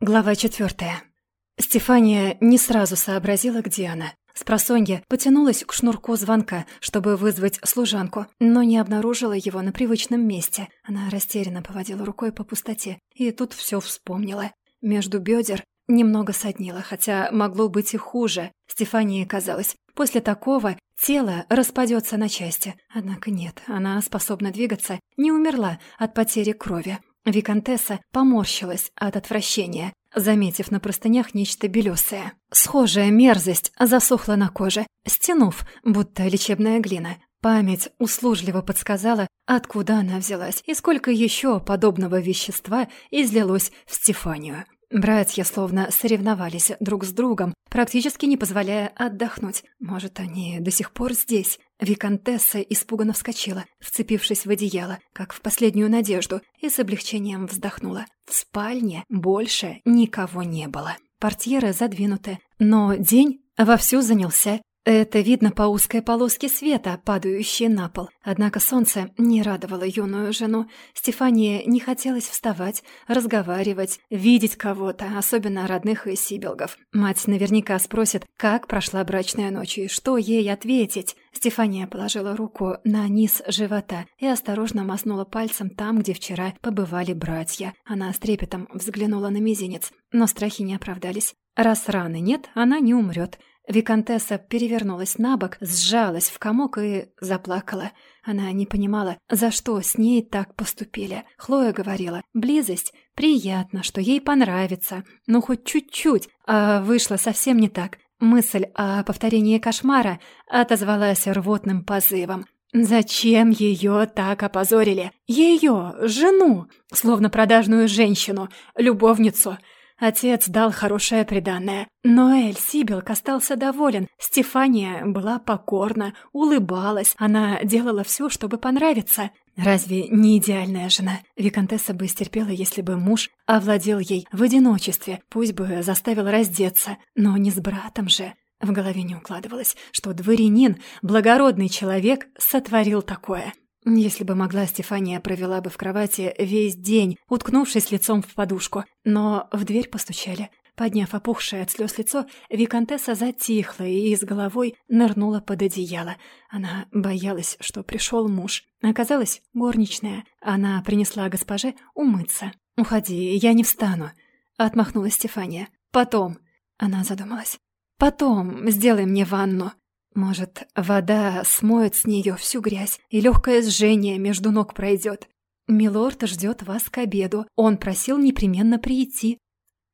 Глава четвертая. Стефания не сразу сообразила, где она. Спросонья потянулась к шнурку звонка, чтобы вызвать служанку, но не обнаружила его на привычном месте. Она растерянно поводила рукой по пустоте, и тут все вспомнила. Между бедер немного соднило, хотя могло быть и хуже. Стефании казалось, после такого тело распадется на части. Однако нет, она способна двигаться, не умерла от потери крови. Викантесса поморщилась от отвращения, заметив на простынях нечто белесое. Схожая мерзость засохла на коже, стянув, будто лечебная глина. Память услужливо подсказала, откуда она взялась и сколько еще подобного вещества излилось в Стефанию. Братья словно соревновались друг с другом, практически не позволяя отдохнуть. Может, они до сих пор здесь? Викантесса испуганно вскочила, вцепившись в одеяло, как в последнюю надежду, и с облегчением вздохнула. В спальне больше никого не было. Портьеры задвинуты, но день вовсю занялся это видно по узкой полоске света, падающей на пол. Однако солнце не радовало юную жену. Стефания не хотелось вставать, разговаривать, видеть кого-то, особенно родных и сибилгов. Мать наверняка спросит, как прошла брачная ночь и что ей ответить. Стефания положила руку на низ живота и осторожно мазнула пальцем там, где вчера побывали братья. Она с трепетом взглянула на мизинец, но страхи не оправдались. Раз раны нет, она не умрет. Викантесса перевернулась на бок, сжалась в комок и заплакала. Она не понимала, за что с ней так поступили. Хлоя говорила, близость приятно, что ей понравится, но хоть чуть-чуть, а вышло совсем не так. Мысль о повторении кошмара отозвалась рвотным позывом. Зачем ее так опозорили? Ее, жену, словно продажную женщину, любовницу — Отец дал хорошее приданное. Но Эль Сибилк остался доволен. Стефания была покорна, улыбалась. Она делала все, чтобы понравиться. Разве не идеальная жена? Викантесса бы стерпела, если бы муж овладел ей в одиночестве, пусть бы заставил раздеться, но не с братом же. В голове не укладывалось, что дворянин, благородный человек, сотворил такое. Если бы могла, Стефания провела бы в кровати весь день, уткнувшись лицом в подушку. Но в дверь постучали. Подняв опухшее от слез лицо, Викантесса затихла и с головой нырнула под одеяло. Она боялась, что пришел муж. Оказалось, горничная. Она принесла госпоже умыться. «Уходи, я не встану», — отмахнулась Стефания. «Потом». Она задумалась. «Потом сделай мне ванну». Может, вода смоет с нее всю грязь, и легкое сжение между ног пройдет. Милорд ждет вас к обеду. Он просил непременно прийти.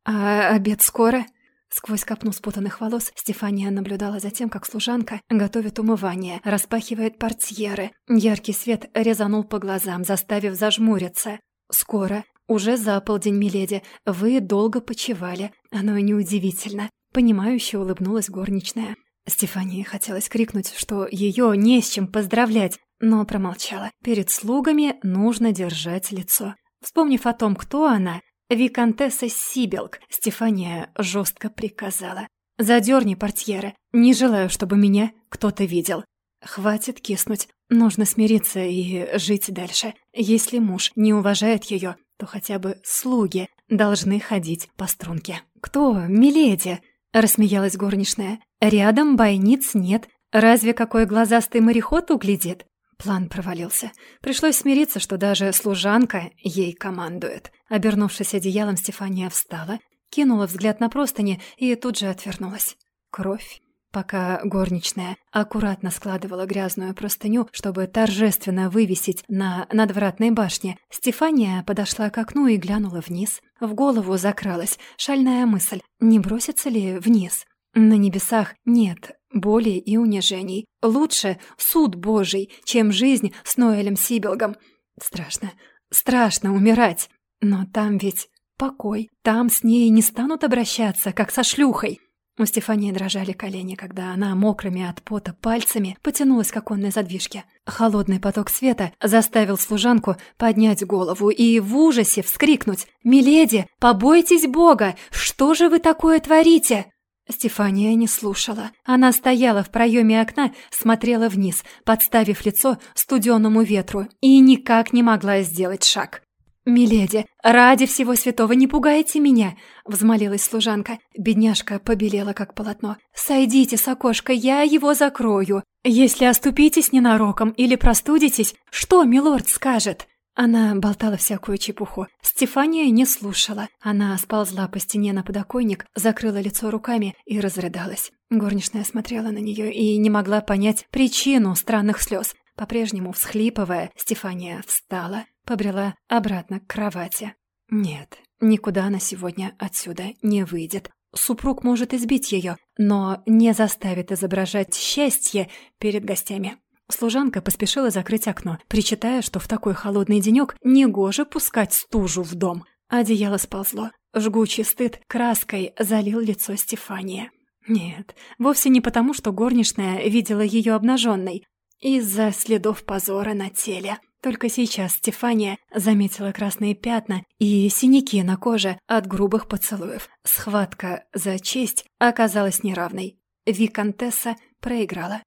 А обед скоро? Сквозь копну спутанных волос Стефания наблюдала за тем, как служанка готовит умывание, распахивает портьеры. Яркий свет резанул по глазам, заставив зажмуриться. «Скоро. Уже за полдень, миледи. Вы долго почевали. Оно и неудивительно». Понимающе улыбнулась горничная. Стефании хотелось крикнуть, что ее не с чем поздравлять, но промолчала. Перед слугами нужно держать лицо. Вспомнив о том, кто она, Викантесса Сибилк, Стефания жестко приказала. «Задерни портьеры. Не желаю, чтобы меня кто-то видел. Хватит киснуть. Нужно смириться и жить дальше. Если муж не уважает ее, то хотя бы слуги должны ходить по струнке». «Кто? Миледи?» — рассмеялась горничная. Рядом бойниц нет. Разве какой глазастый мореход углядит? План провалился. Пришлось смириться, что даже служанка ей командует. Обернувшись одеялом, Стефания встала, кинула взгляд на простыни и тут же отвернулась. Кровь. Пока горничная аккуратно складывала грязную простыню, чтобы торжественно вывесить на надвратной башне, Стефания подошла к окну и глянула вниз. В голову закралась шальная мысль, не бросится ли вниз. На небесах нет боли и унижений. Лучше суд Божий, чем жизнь с Ноэлем Сибилгом. Страшно, страшно умирать. Но там ведь покой. Там с ней не станут обращаться, как со шлюхой. У Стефании дрожали колени, когда она мокрыми от пота пальцами потянулась к оконной задвижке. Холодный поток света заставил служанку поднять голову и в ужасе вскрикнуть «Миледи, побойтесь Бога! Что же вы такое творите?» Стефания не слушала. Она стояла в проеме окна, смотрела вниз, подставив лицо студенному ветру, и никак не могла сделать шаг. «Миледи, ради всего святого не пугайте меня!» — взмолилась служанка. Бедняжка побелела, как полотно. «Сойдите с окошка, я его закрою. Если оступитесь ненароком или простудитесь, что милорд скажет?» Она болтала всякую чепуху. Стефания не слушала. Она сползла по стене на подоконник, закрыла лицо руками и разрыдалась. Горничная смотрела на нее и не могла понять причину странных слез. По-прежнему всхлипывая, Стефания встала, побрела обратно к кровати. Нет, никуда она сегодня отсюда не выйдет. Супруг может избить ее, но не заставит изображать счастье перед гостями. Служанка поспешила закрыть окно, причитая, что в такой холодный денек негоже пускать стужу в дом. Одеяло сползло. Жгучий стыд краской залил лицо Стефания. Нет, вовсе не потому, что горничная видела ее обнаженной. Из-за следов позора на теле. Только сейчас Стефания заметила красные пятна и синяки на коже от грубых поцелуев. Схватка за честь оказалась неравной. Викантесса проиграла.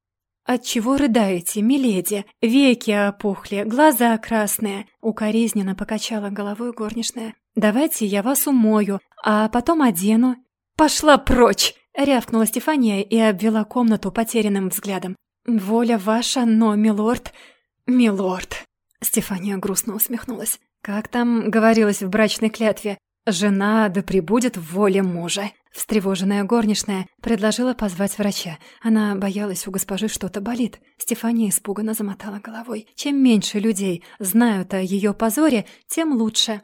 «Отчего рыдаете, миледи? Веки опухли, глаза красные!» Укоризненно покачала головой горничная. «Давайте я вас умою, а потом одену». «Пошла прочь!» — рявкнула Стефания и обвела комнату потерянным взглядом. «Воля ваша, но, милорд...» «Милорд...» Стефания грустно усмехнулась. «Как там говорилось в брачной клятве? Жена да пребудет в воле мужа». Встревоженная горничная предложила позвать врача. Она боялась, у госпожи что-то болит. Стефания испуганно замотала головой. Чем меньше людей знают о ее позоре, тем лучше.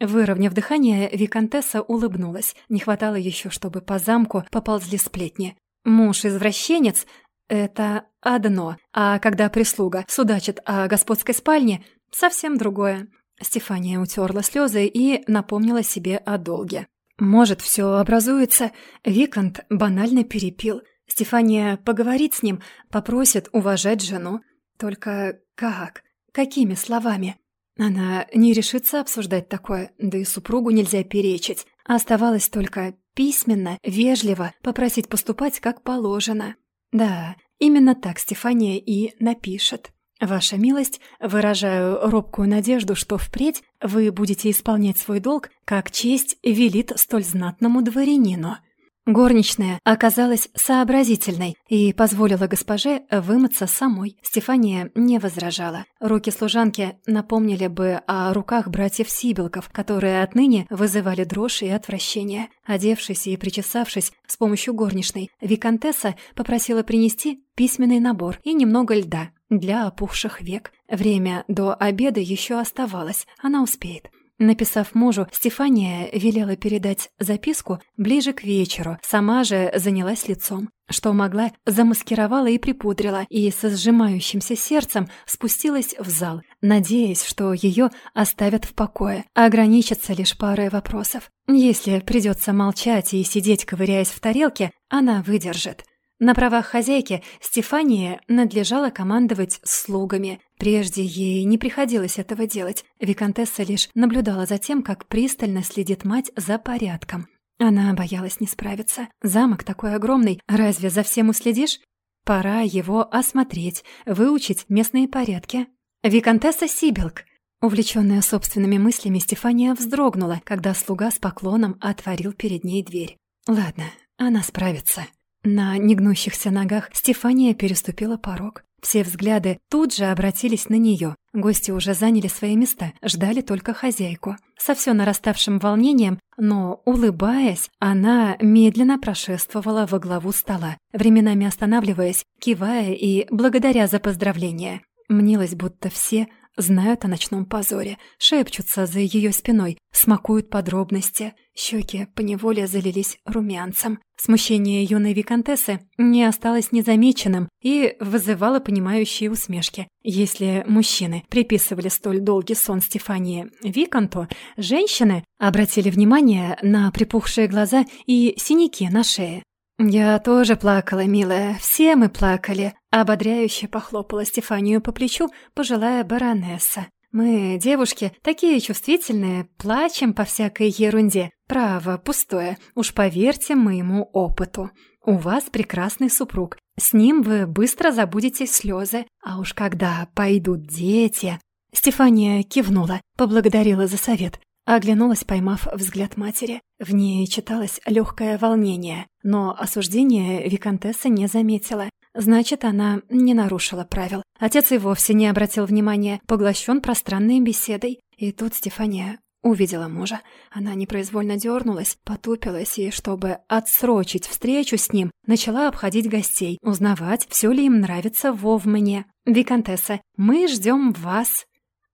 Выровняв дыхание, виконтесса улыбнулась. Не хватало еще, чтобы по замку поползли сплетни. Муж-извращенец — это одно, а когда прислуга судачит о господской спальне — совсем другое. Стефания утерла слезы и напомнила себе о долге. Может, все образуется. Викант банально перепил. Стефания поговорит с ним, попросит уважать жену. Только как? Какими словами? Она не решится обсуждать такое, да и супругу нельзя перечить. Оставалось только письменно, вежливо попросить поступать как положено. Да, именно так Стефания и напишет. «Ваша милость, выражаю робкую надежду, что впредь вы будете исполнять свой долг, как честь велит столь знатному дворянину». Горничная оказалась сообразительной и позволила госпоже вымыться самой. Стефания не возражала. Руки служанки напомнили бы о руках братьев Сибилков, которые отныне вызывали дрожь и отвращение. Одевшись и причесавшись с помощью горничной, виконтесса попросила принести письменный набор и немного льда для опухших век. Время до обеда еще оставалось, она успеет. Написав мужу, Стефания велела передать записку ближе к вечеру, сама же занялась лицом. Что могла, замаскировала и припудрила, и со сжимающимся сердцем спустилась в зал, надеясь, что ее оставят в покое, ограничатся лишь парой вопросов. Если придется молчать и сидеть, ковыряясь в тарелке, она выдержит. На правах хозяйки Стефании надлежало командовать слугами. Прежде ей не приходилось этого делать. Викантесса лишь наблюдала за тем, как пристально следит мать за порядком. Она боялась не справиться. Замок такой огромный, разве за всем уследишь? Пора его осмотреть, выучить местные порядки. Викантесса Сибилк. Увлеченная собственными мыслями, Стефания вздрогнула, когда слуга с поклоном отворил перед ней дверь. Ладно, она справится. На негнущихся ногах Стефания переступила порог. Все взгляды тут же обратились на нее. Гости уже заняли свои места, ждали только хозяйку. Со все нараставшим волнением, но улыбаясь, она медленно прошествовала во главу стола, временами останавливаясь, кивая и благодаря за поздравления. Мнилось, будто все Знают о ночном позоре, шепчутся за ее спиной, смакуют подробности. Щеки поневоле залились румянцем. Смущение юной виконтессы не осталось незамеченным и вызывало понимающие усмешки. Если мужчины приписывали столь долгий сон Стефании Виконту, женщины обратили внимание на припухшие глаза и синяки на шее. «Я тоже плакала, милая, все мы плакали», — ободряюще похлопала Стефанию по плечу пожилая баронесса. «Мы, девушки, такие чувствительные, плачем по всякой ерунде. Право, пустое, уж поверьте моему опыту. У вас прекрасный супруг, с ним вы быстро забудете слезы, а уж когда пойдут дети...» Стефания кивнула, поблагодарила за совет. Оглянулась, поймав взгляд матери. В ней читалось легкое волнение, но осуждение Викантесса не заметила. Значит, она не нарушила правил. Отец и вовсе не обратил внимания, поглощен пространной беседой. И тут Стефания увидела мужа. Она непроизвольно дернулась, потупилась и, чтобы отсрочить встречу с ним, начала обходить гостей, узнавать, все ли им нравится в Овмане. «Викантесса, мы ждем вас!»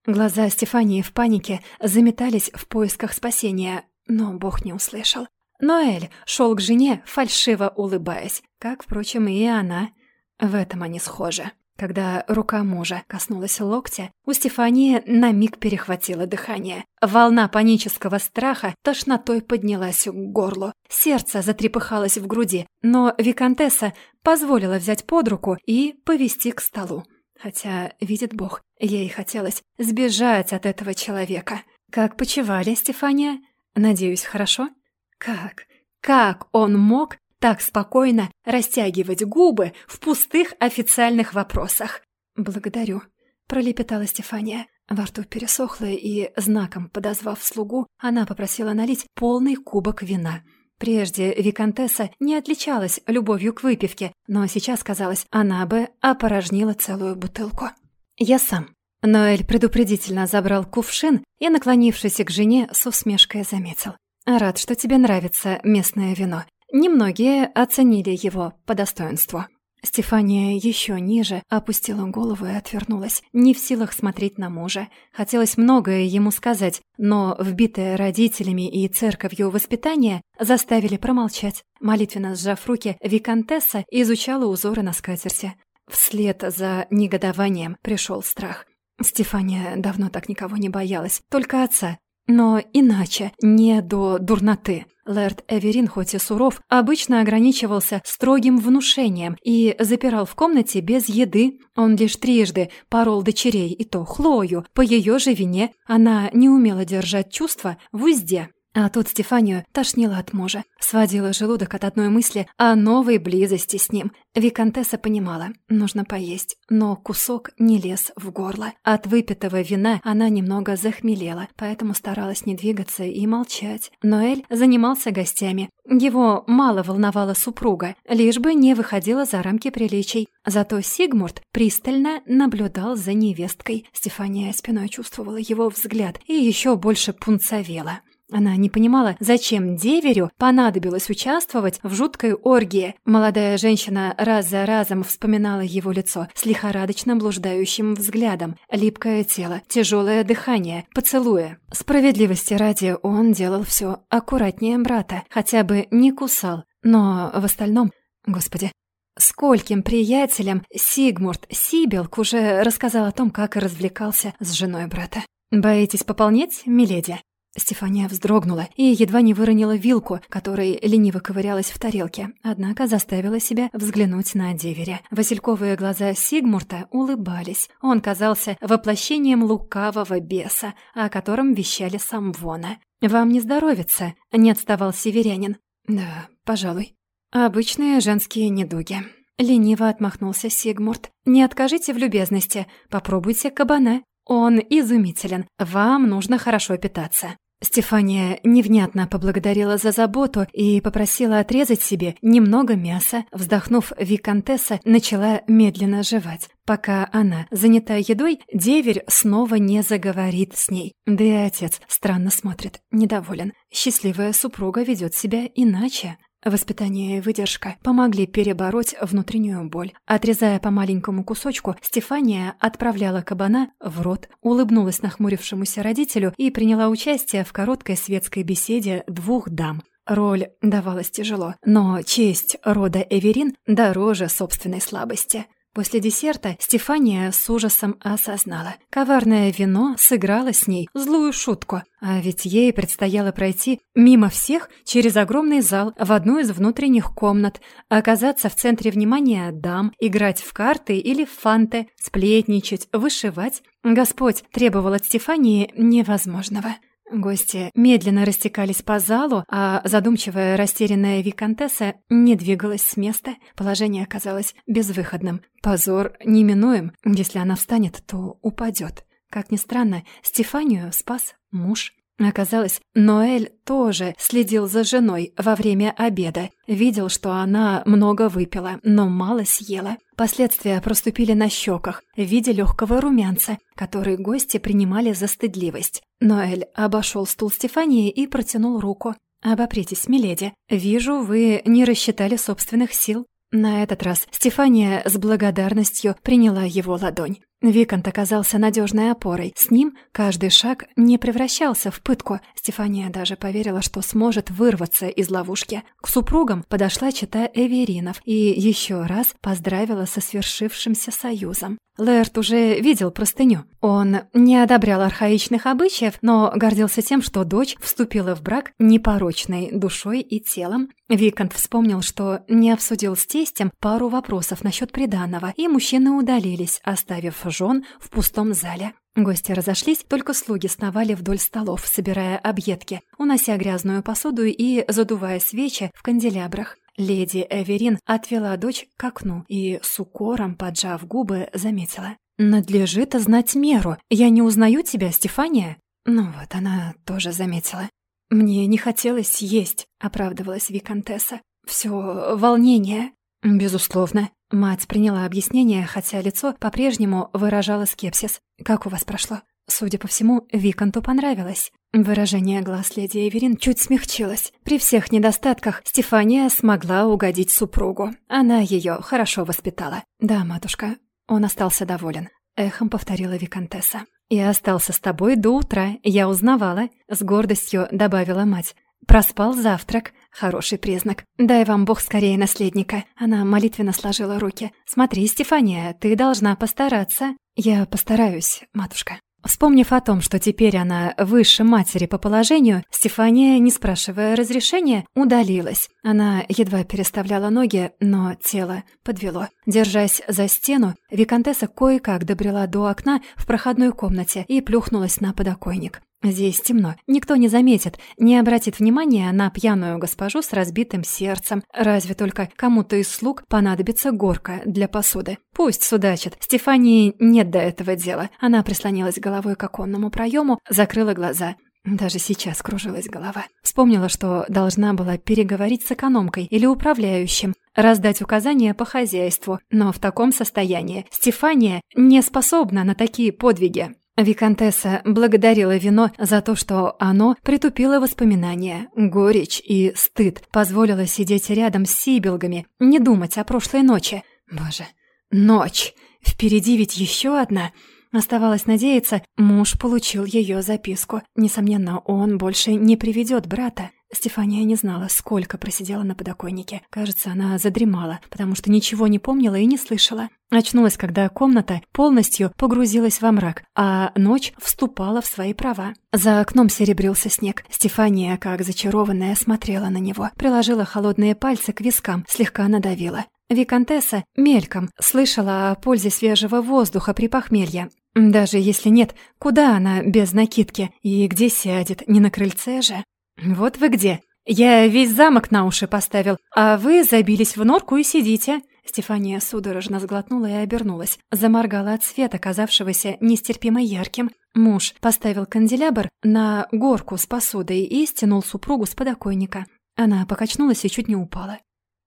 Глаза Стефании в панике заметались в поисках спасения, но Бог не услышал. Ноэль шел к жене, фальшиво улыбаясь, как, впрочем, и она. В этом они схожи. Когда рука мужа коснулась локтя, у Стефании на миг перехватило дыхание. Волна панического страха тошнотой поднялась к горлу. Сердце затрепыхалось в груди, но Викантесса позволила взять под руку и повести к столу. Хотя, видит Бог, ей хотелось сбежать от этого человека. Как почивали, Стефания? Надеюсь, хорошо? Как? Как он мог так спокойно растягивать губы в пустых официальных вопросах? Благодарю, пролепетала Стефания. Во рту пересохло, и, знаком подозвав слугу, она попросила налить полный кубок вина — Прежде Викантесса не отличалась любовью к выпивке, но сейчас, казалось, она бы опорожнила целую бутылку. «Я сам». Ноэль предупредительно забрал кувшин и, наклонившись к жене, с усмешкой заметил. «Рад, что тебе нравится местное вино. Немногие оценили его по достоинству». Стефания еще ниже опустила голову и отвернулась, не в силах смотреть на мужа. Хотелось многое ему сказать, но вбитое родителями и церковью воспитание заставили промолчать. Молитвенно сжав руки, Викантесса изучала узоры на скатерти. Вслед за негодованием пришел страх. Стефания давно так никого не боялась, только отца, но иначе, не до дурноты. Лэрд Эверин, хоть и суров, обычно ограничивался строгим внушением и запирал в комнате без еды. Он лишь трижды порол дочерей, и то Хлою. По ее же вине она не умела держать чувства в узде. А тут Стефанию тошнило от мужа. Сводила желудок от одной мысли о новой близости с ним. Викантесса понимала, нужно поесть, но кусок не лез в горло. От выпитого вина она немного захмелела, поэтому старалась не двигаться и молчать. Ноэль занимался гостями. Его мало волновала супруга, лишь бы не выходила за рамки приличий. Зато Сигмурт пристально наблюдал за невесткой. Стефания спиной чувствовала его взгляд и еще больше пунцовела. Она не понимала, зачем деверю понадобилось участвовать в жуткой оргии. Молодая женщина раз за разом вспоминала его лицо с лихорадочно блуждающим взглядом, липкое тело, тяжелое дыхание, поцелуя. Справедливости ради он делал все аккуратнее брата, хотя бы не кусал. Но в остальном... Господи, Скольким приятелям Сигмурт Сибилк уже рассказал о том, как развлекался с женой брата. «Боитесь пополнеть, миледи?» Стефания вздрогнула и едва не выронила вилку, которой лениво ковырялась в тарелке, однако заставила себя взглянуть на деверя. Васильковые глаза Сигмурта улыбались. Он казался воплощением лукавого беса, о котором вещали самвона. «Вам не здоровится», — не отставал северянин. «Да, пожалуй. Обычные женские недуги». Лениво отмахнулся Сигмурт. «Не откажите в любезности. Попробуйте кабана. Он изумителен. Вам нужно хорошо питаться». Стефания невнятно поблагодарила за заботу и попросила отрезать себе немного мяса. Вздохнув, Викантесса начала медленно жевать. Пока она занята едой, деверь снова не заговорит с ней. Да и отец странно смотрит, недоволен. Счастливая супруга ведет себя иначе. Воспитание и выдержка помогли перебороть внутреннюю боль. Отрезая по маленькому кусочку, Стефания отправляла кабана в рот, улыбнулась нахмурившемуся родителю и приняла участие в короткой светской беседе двух дам. Роль давалась тяжело, но честь рода Эверин дороже собственной слабости. После десерта Стефания с ужасом осознала. Коварное вино сыграло с ней злую шутку. А ведь ей предстояло пройти мимо всех через огромный зал в одну из внутренних комнат, оказаться в центре внимания дам, играть в карты или в фанты, сплетничать, вышивать. Господь требовал от Стефании невозможного. Гости медленно растекались по залу, а задумчивая, растерянная виконтесса не двигалась с места. Положение оказалось безвыходным. Позор неминуем. Если она встанет, то упадет. Как ни странно, Стефанию спас муж. Оказалось, Ноэль тоже следил за женой во время обеда. Видел, что она много выпила, но мало съела. Последствия проступили на щеках в виде легкого румянца, который гости принимали за стыдливость. Ноэль обошел стул Стефании и протянул руку. «Обопритесь, миледи. Вижу, вы не рассчитали собственных сил». На этот раз Стефания с благодарностью приняла его ладонь. Викант оказался надежной опорой. С ним каждый шаг не превращался в пытку. Стефания даже поверила, что сможет вырваться из ловушки. К супругам подошла чита Эверинов и еще раз поздравила со свершившимся союзом. Лэрт уже видел простыню. Он не одобрял архаичных обычаев, но гордился тем, что дочь вступила в брак непорочной душой и телом. Викант вспомнил, что не обсудил с тестем пару вопросов насчет приданого, и мужчины удалились, оставив жен в пустом зале. Гости разошлись, только слуги сновали вдоль столов, собирая объедки, унося грязную посуду и задувая свечи в канделябрах. Леди Эверин отвела дочь к окну и с укором, поджав губы, заметила. «Надлежит знать меру. Я не узнаю тебя, Стефания?» Ну вот, она тоже заметила. «Мне не хотелось есть», — оправдывалась Викантесса. «Всё волнение». «Безусловно». Мать приняла объяснение, хотя лицо по-прежнему выражало скепсис. «Как у вас прошло?» Судя по всему, Виканту понравилось. Выражение глаз леди Эверин чуть смягчилось. При всех недостатках Стефания смогла угодить супругу. Она ее хорошо воспитала. «Да, матушка». Он остался доволен. Эхом повторила Викантесса. «И остался с тобой до утра, я узнавала», — с гордостью добавила мать. «Проспал завтрак. Хороший признак. Дай вам Бог скорее наследника». Она молитвенно сложила руки. «Смотри, Стефания, ты должна постараться». «Я постараюсь, матушка». Вспомнив о том, что теперь она выше матери по положению, Стефания, не спрашивая разрешения, удалилась. Она едва переставляла ноги, но тело подвело. Держась за стену, Викантесса кое-как добрела до окна в проходной комнате и плюхнулась на подоконник. Здесь темно, никто не заметит, не обратит внимания на пьяную госпожу с разбитым сердцем. Разве только кому-то из слуг понадобится горка для посуды. Пусть судачит. Стефании нет до этого дела. Она прислонилась головой к оконному проему, закрыла глаза. Даже сейчас кружилась голова. Вспомнила, что должна была переговорить с экономкой или управляющим, раздать указания по хозяйству, но в таком состоянии Стефания не способна на такие подвиги. Викантесса благодарила вино за то, что оно притупило воспоминания, горечь и стыд, позволило сидеть рядом с сибилгами, не думать о прошлой ночи. Боже, ночь! Впереди ведь еще одна. Оставалось надеяться, муж получил ее записку. Несомненно, он больше не приведет брата. Стефания не знала, сколько просидела на подоконнике. Кажется, она задремала, потому что ничего не помнила и не слышала. Очнулась, когда комната полностью погрузилась во мрак, а ночь вступала в свои права. За окном серебрился снег. Стефания, как зачарованная, смотрела на него, приложила холодные пальцы к вискам, слегка надавила. Викантесса мельком слышала о пользе свежего воздуха при похмелье. Даже если нет, куда она без накидки и где сядет, не на крыльце же? «Вот вы где. Я весь замок на уши поставил, а вы забились в норку и сидите». Стефания судорожно сглотнула и обернулась. Заморгала от света, казавшегося нестерпимо ярким. Муж поставил канделябр на горку с посудой и стянул супругу с подоконника. Она покачнулась и чуть не упала.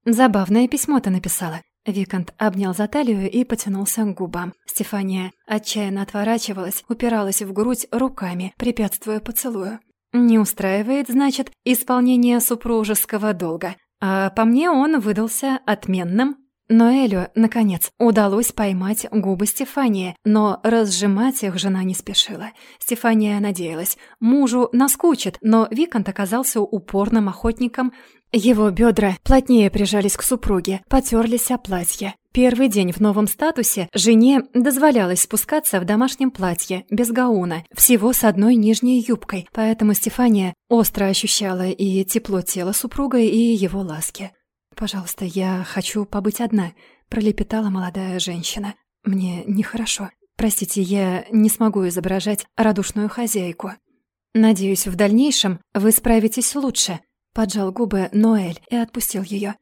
«Забавное письмо ты написала». Викант обнял за талию и потянулся к губам. Стефания отчаянно отворачивалась, упиралась в грудь руками, препятствуя поцелую. Не устраивает, значит, исполнение супружеского долга. А по мне он выдался отменным. Но Элю, наконец, удалось поймать губы Стефании, но разжимать их жена не спешила. Стефания надеялась, мужу наскучит, но Викант оказался упорным охотником. Его бедра плотнее прижались к супруге, потерлись о платье. Первый день в новом статусе жене дозволялось спускаться в домашнем платье, без гауна, всего с одной нижней юбкой, поэтому Стефания остро ощущала и тепло тела супруга, и его ласки. «Пожалуйста, я хочу побыть одна», — пролепетала молодая женщина. «Мне нехорошо. Простите, я не смогу изображать радушную хозяйку. Надеюсь, в дальнейшем вы справитесь лучше», — поджал губы Ноэль и отпустил ее.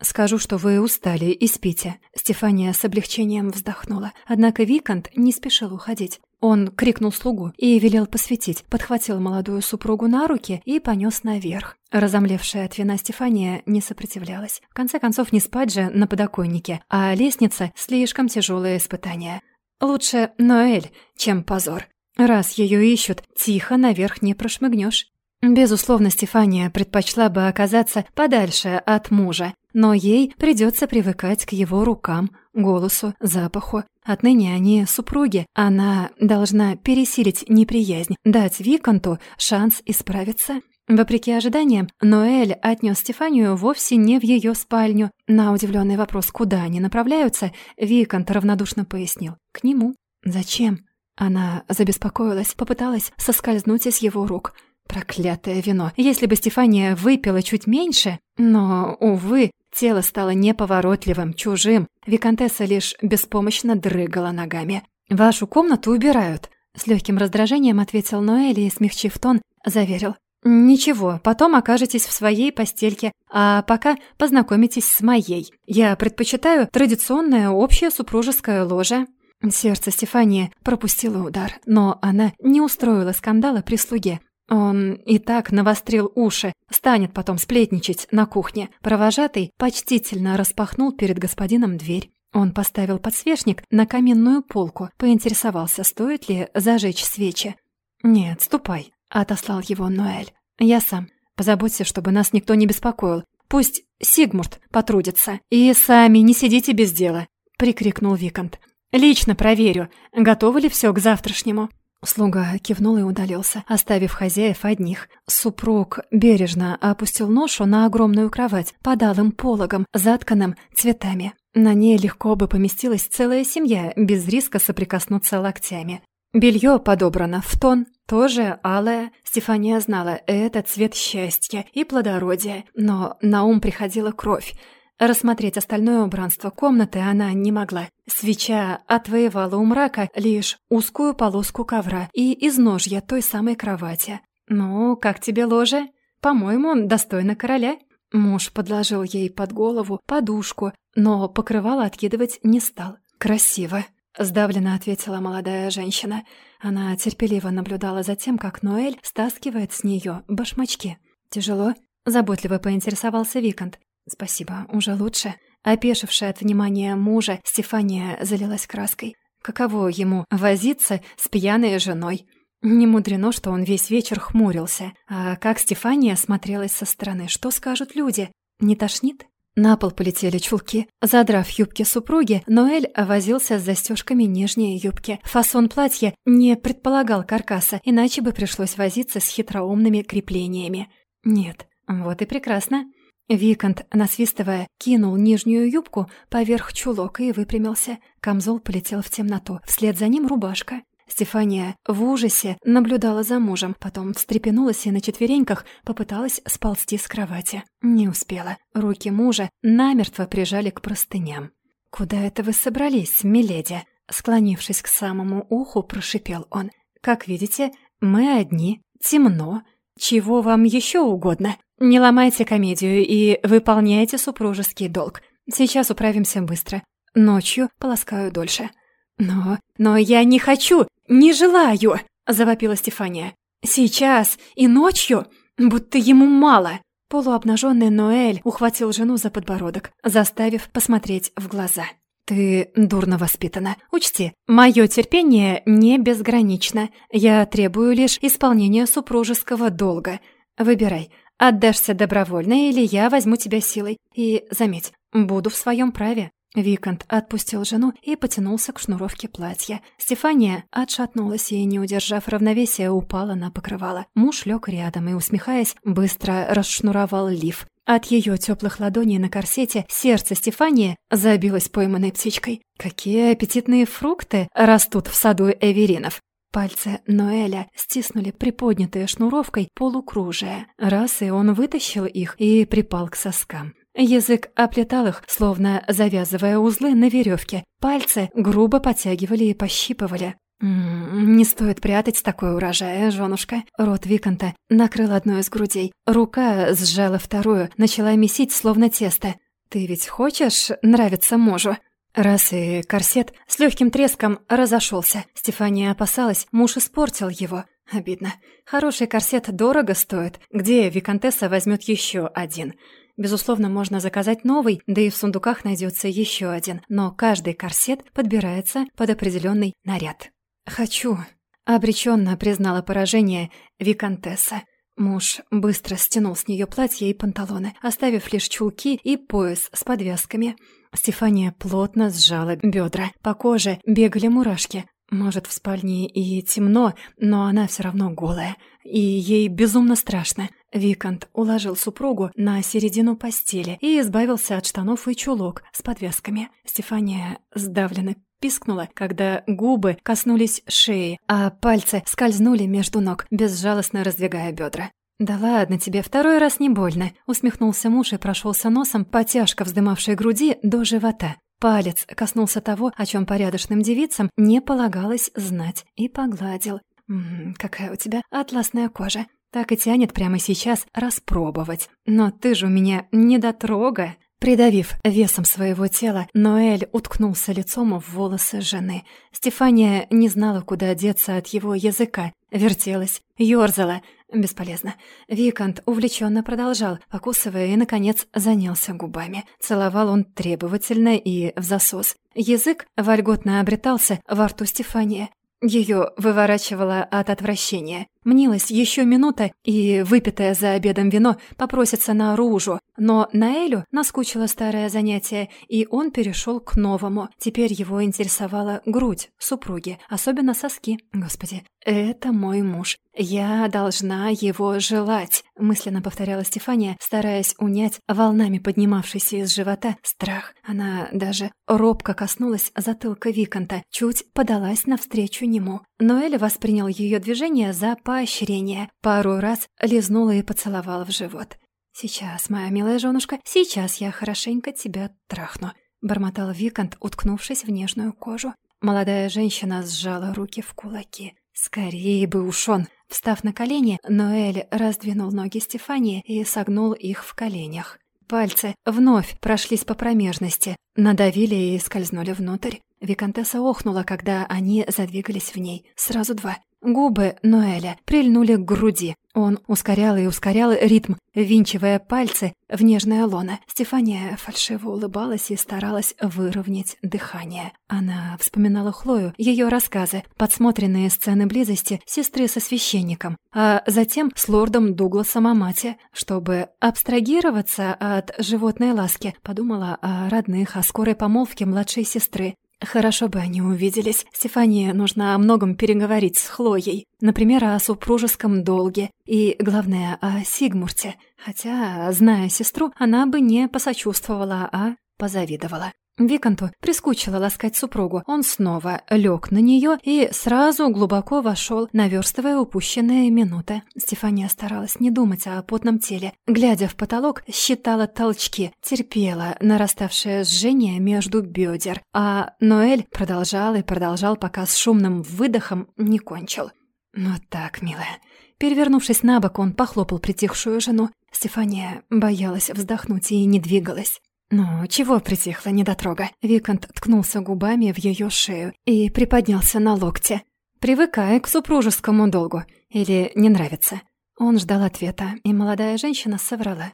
«Скажу, что вы устали и спите». Стефания с облегчением вздохнула. Однако Викант не спешил уходить. Он крикнул слугу и велел посветить, подхватил молодую супругу на руки и понес наверх. Разомлевшая от вина Стефания не сопротивлялась. В конце концов, не спать же на подоконнике, а лестница — слишком тяжелое испытание. Лучше Ноэль, чем позор. Раз ее ищут, тихо наверх не прошмыгнешь. Безусловно, Стефания предпочла бы оказаться подальше от мужа, но ей придется привыкать к его рукам, голосу, запаху. Отныне они супруги, она должна пересилить неприязнь, дать Виконту шанс исправиться. Вопреки ожиданиям, Ноэль отнес Стефанию вовсе не в ее спальню. На удивленный вопрос, куда они направляются, Виконт равнодушно пояснил. К нему. Зачем? Она забеспокоилась, попыталась соскользнуть из его рук. Проклятое вино. Если бы Стефания выпила чуть меньше... Но, увы, тело стало неповоротливым, чужим. Викантесса лишь беспомощно дрыгала ногами. «Вашу комнату убирают», — с легким раздражением ответил Ноэль и, смягчив тон, заверил. «Ничего, потом окажетесь в своей постельке, а пока познакомитесь с моей. Я предпочитаю традиционное общее супружеское ложе». Сердце Стефании пропустило удар, но она не устроила скандала при слуге. Он и так навострил уши, станет потом сплетничать на кухне. Провожатый почтительно распахнул перед господином дверь. Он поставил подсвечник на каминную полку, поинтересовался, стоит ли зажечь свечи. «Нет, ступай», — отослал его Ноэль. «Я сам. Позаботься, чтобы нас никто не беспокоил. Пусть Сигмурт потрудится. И сами не сидите без дела», — прикрикнул Викант. «Лично проверю, готово ли все к завтрашнему». Слуга кивнул и удалился, оставив хозяев одних. Супруг бережно опустил ношу на огромную кровать, подал им пологом, затканным цветами. На ней легко бы поместилась целая семья, без риска соприкоснуться локтями. Белье подобрано в тон, тоже алое. Стефания знала, это цвет счастья и плодородия, но на ум приходила кровь. Рассмотреть остальное убранство комнаты она не могла. Свеча отвоевала у мрака лишь узкую полоску ковра и изножья той самой кровати. «Ну, как тебе ложе? По-моему, достойно короля». Муж подложил ей под голову подушку, но покрывало откидывать не стал. «Красиво», — сдавленно ответила молодая женщина. Она терпеливо наблюдала за тем, как Ноэль стаскивает с нее башмачки. «Тяжело?» — заботливо поинтересовался Викант. «Спасибо, уже лучше». Опешившая от внимания мужа, Стефания залилась краской. Каково ему возиться с пьяной женой? Не мудрено, что он весь вечер хмурился. А как Стефания смотрелась со стороны? Что скажут люди? Не тошнит? На пол полетели чулки. Задрав юбки супруги, Ноэль возился с застежками нижней юбки. Фасон платья не предполагал каркаса, иначе бы пришлось возиться с хитроумными креплениями. Нет, вот и прекрасно. Викант, насвистывая, кинул нижнюю юбку поверх чулок и выпрямился. Камзол полетел в темноту. Вслед за ним рубашка. Стефания в ужасе наблюдала за мужем, потом встрепенулась и на четвереньках попыталась сползти с кровати. Не успела. Руки мужа намертво прижали к простыням. «Куда это вы собрались, миледи?» Склонившись к самому уху, прошипел он. «Как видите, мы одни, темно. Чего вам еще угодно?» Не ломайте комедию и выполняйте супружеский долг. Сейчас управимся быстро. Ночью полоскаю дольше. Но... но я не хочу, не желаю, завопила Стефания. Сейчас и ночью, будто ему мало. Полуобнаженный Ноэль ухватил жену за подбородок, заставив посмотреть в глаза. «Ты дурно воспитана. Учти, мое терпение не безгранично. Я требую лишь исполнения супружеского долга. Выбирай, Отдашься добровольно, или я возьму тебя силой. И, заметь, буду в своем праве». Викант отпустил жену и потянулся к шнуровке платья. Стефания отшатнулась и, не удержав равновесия, упала на покрывало. Муж лег рядом и, усмехаясь, быстро расшнуровал лиф. От ее теплых ладоней на корсете сердце Стефании забилось пойманной птичкой. Какие аппетитные фрукты растут в саду Эверинов. Пальцы Ноэля стиснули приподнятые шнуровкой полукружие. Раз и он вытащил их и припал к соскам. Язык оплетал их, словно завязывая узлы на веревке. Пальцы грубо подтягивали и пощипывали. «М -м, «Не стоит прятать такой урожай, женушка». Рот Виконта накрыл одну из грудей. Рука сжала вторую, начала месить, словно тесто. «Ты ведь хочешь нравиться мужу?» Раз и корсет с легким треском разошелся. Стефания опасалась, муж испортил его. Обидно. Хороший корсет дорого стоит. Где виконтесса возьмет еще один? Безусловно, можно заказать новый, да и в сундуках найдется еще один, но каждый корсет подбирается под определенный наряд. «Хочу», — обреченно признала поражение виконтесса. Муж быстро стянул с нее платье и панталоны, оставив лишь чулки и пояс с подвязками. Стефания плотно сжала бедра. По коже бегали мурашки. Может, в спальне и темно, но она все равно голая. И ей безумно страшно. Викант уложил супругу на середину постели и избавился от штанов и чулок с подвязками. Стефания сдавленно пискнула, когда губы коснулись шеи, а пальцы скользнули между ног, безжалостно раздвигая бедра. «Да ладно тебе, второй раз не больно», — усмехнулся муж и прошелся носом по тяжко вздымавшей груди до живота. Палец коснулся того, о чем порядочным девицам не полагалось знать, и погладил. «М -м, «Какая у тебя атласная кожа. Так и тянет прямо сейчас распробовать. Но ты же у меня недотрога». Придавив весом своего тела, Ноэль уткнулся лицом в волосы жены. Стефания не знала, куда деться от его языка. Вертелась, ёрзала. Бесполезно. Викант увлеченно продолжал, покусывая и, наконец, занялся губами. Целовал он требовательно и в засос. Язык вольготно обретался во рту Стефания. Ее выворачивало от отвращения. Мнилась еще минута, и выпитое за обедом вино попросится наружу. Но Наэлю наскучило старое занятие, и он перешел к новому. Теперь его интересовала грудь супруги, особенно соски. Господи, это мой муж. Я должна его желать, мысленно повторяла Стефания, стараясь унять волнами поднимавшийся из живота страх. Она даже робко коснулась затылка Виконта, чуть подалась навстречу нему. Ноэль воспринял ее движение за поощрение. Пару раз лизнула и поцеловала в живот. «Сейчас, моя милая женушка, сейчас я хорошенько тебя трахну», — бормотал Викант, уткнувшись в нежную кожу. Молодая женщина сжала руки в кулаки. «Скорее бы уж он!» Встав на колени, Ноэль раздвинул ноги Стефании и согнул их в коленях. Пальцы вновь прошлись по промежности, надавили и скользнули внутрь. Викантесса охнула, когда они задвигались в ней. Сразу два. Губы Ноэля прильнули к груди. Он ускорял и ускорял ритм, винчивая пальцы в нежное лоно. Стефания фальшиво улыбалась и старалась выровнять дыхание. Она вспоминала Хлою, ее рассказы, подсмотренные сцены близости сестры со священником, а затем с лордом Дугласом о мате. Чтобы абстрагироваться от животной ласки, подумала о родных, о скорой помолвке младшей сестры. Хорошо бы они увиделись. Стефании нужно о многом переговорить с Хлоей. Например, о супружеском долге. И, главное, о Сигмурте. Хотя, зная сестру, она бы не посочувствовала, а позавидовала. Виканту прискучило ласкать супругу. Он снова лег на нее и сразу глубоко вошел, наверстывая упущенные минуты. Стефания старалась не думать о потном теле. Глядя в потолок, считала толчки, терпела нараставшее жжение между бедер. А Ноэль продолжал и продолжал, пока с шумным выдохом не кончил. «Вот так, милая». Перевернувшись на бок, он похлопал притихшую жену. Стефания боялась вздохнуть и не двигалась. «Ну, чего притихла недотрога?» Викант ткнулся губами в ее шею и приподнялся на локте. «Привыкай к супружескому долгу. Или не нравится?» Он ждал ответа, и молодая женщина соврала.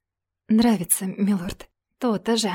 «Нравится, милорд. То-то же».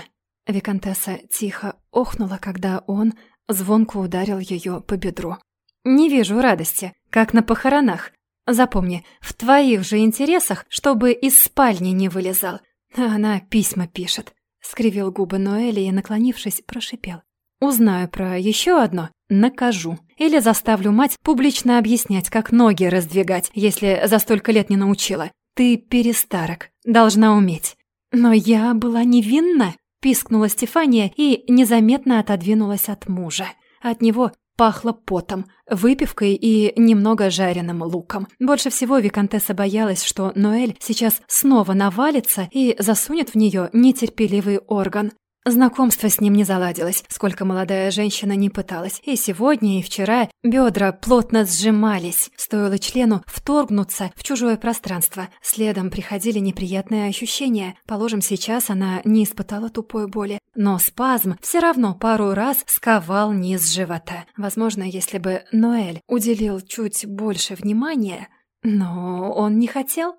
Викантесса тихо охнула, когда он звонко ударил ее по бедру. «Не вижу радости, как на похоронах. Запомни, в твоих же интересах, чтобы из спальни не вылезал. Она письма пишет. Скривил губы Ноэли и, наклонившись, прошипел. «Узнаю про еще одно, накажу. Или заставлю мать публично объяснять, как ноги раздвигать, если за столько лет не научила. Ты перестарок, должна уметь». «Но я была невинна?» — пискнула Стефания и незаметно отодвинулась от мужа. От него Пахло потом, выпивкой и немного жареным луком. Больше всего Викантесса боялась, что Ноэль сейчас снова навалится и засунет в нее нетерпеливый орган. Знакомство с ним не заладилось, сколько молодая женщина не пыталась. И сегодня, и вчера бедра плотно сжимались. Стоило члену вторгнуться в чужое пространство. Следом приходили неприятные ощущения. Положим, сейчас она не испытала тупой боли. Но спазм все равно пару раз сковал низ живота. Возможно, если бы Ноэль уделил чуть больше внимания... Но он не хотел.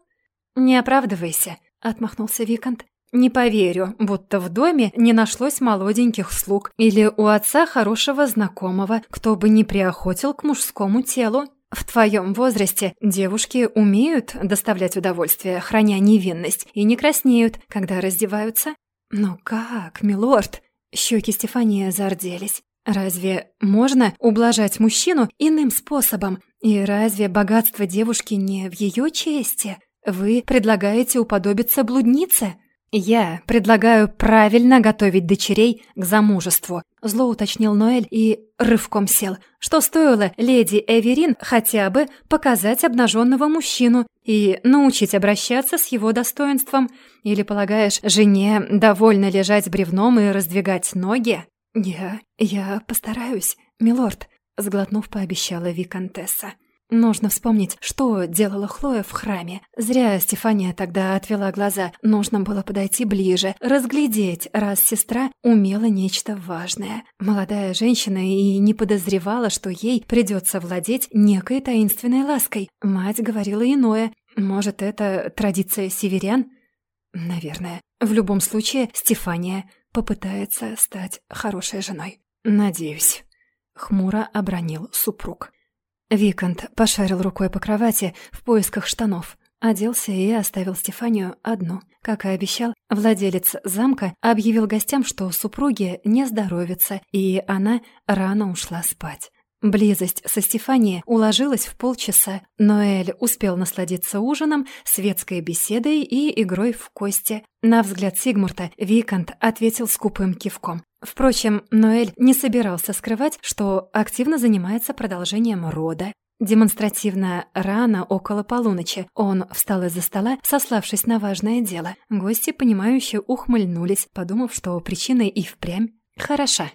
«Не оправдывайся», — отмахнулся Викант. Не поверю, будто в доме не нашлось молоденьких слуг или у отца хорошего знакомого, кто бы не приохотил к мужскому телу. В твоем возрасте девушки умеют доставлять удовольствие, храня невинность, и не краснеют, когда раздеваются. Но как, милорд? Щеки Стефании зарделись. Разве можно ублажать мужчину иным способом? И разве богатство девушки не в ее чести? Вы предлагаете уподобиться блуднице? «Я предлагаю правильно готовить дочерей к замужеству», зло уточнил Ноэль и рывком сел. Что стоило леди Эверин хотя бы показать обнаженного мужчину и научить обращаться с его достоинством? Или, полагаешь, жене довольно лежать бревном и раздвигать ноги? «Я... я постараюсь, милорд», — сглотнув, пообещала Викантесса. Нужно вспомнить, что делала Хлоя в храме. Зря Стефания тогда отвела глаза. Нужно было подойти ближе, разглядеть, раз сестра умела нечто важное. Молодая женщина и не подозревала, что ей придется владеть некой таинственной лаской. Мать говорила иное. Может, это традиция северян? Наверное. В любом случае, Стефания попытается стать хорошей женой. Надеюсь. Хмуро обронил супруг. Викант пошарил рукой по кровати в поисках штанов, оделся и оставил Стефанию одну. Как и обещал, владелец замка объявил гостям, что супруге не здоровится, и она рано ушла спать. Близость со Стефанией уложилась в полчаса. Ноэль успел насладиться ужином, светской беседой и игрой в кости. На взгляд Сигмурта Викант ответил скупым кивком. Впрочем, Ноэль не собирался скрывать, что активно занимается продолжением рода. Демонстративно рано, около полуночи, он встал из-за стола, сославшись на важное дело. Гости, понимающие, ухмыльнулись, подумав, что причиной и впрямь хороша.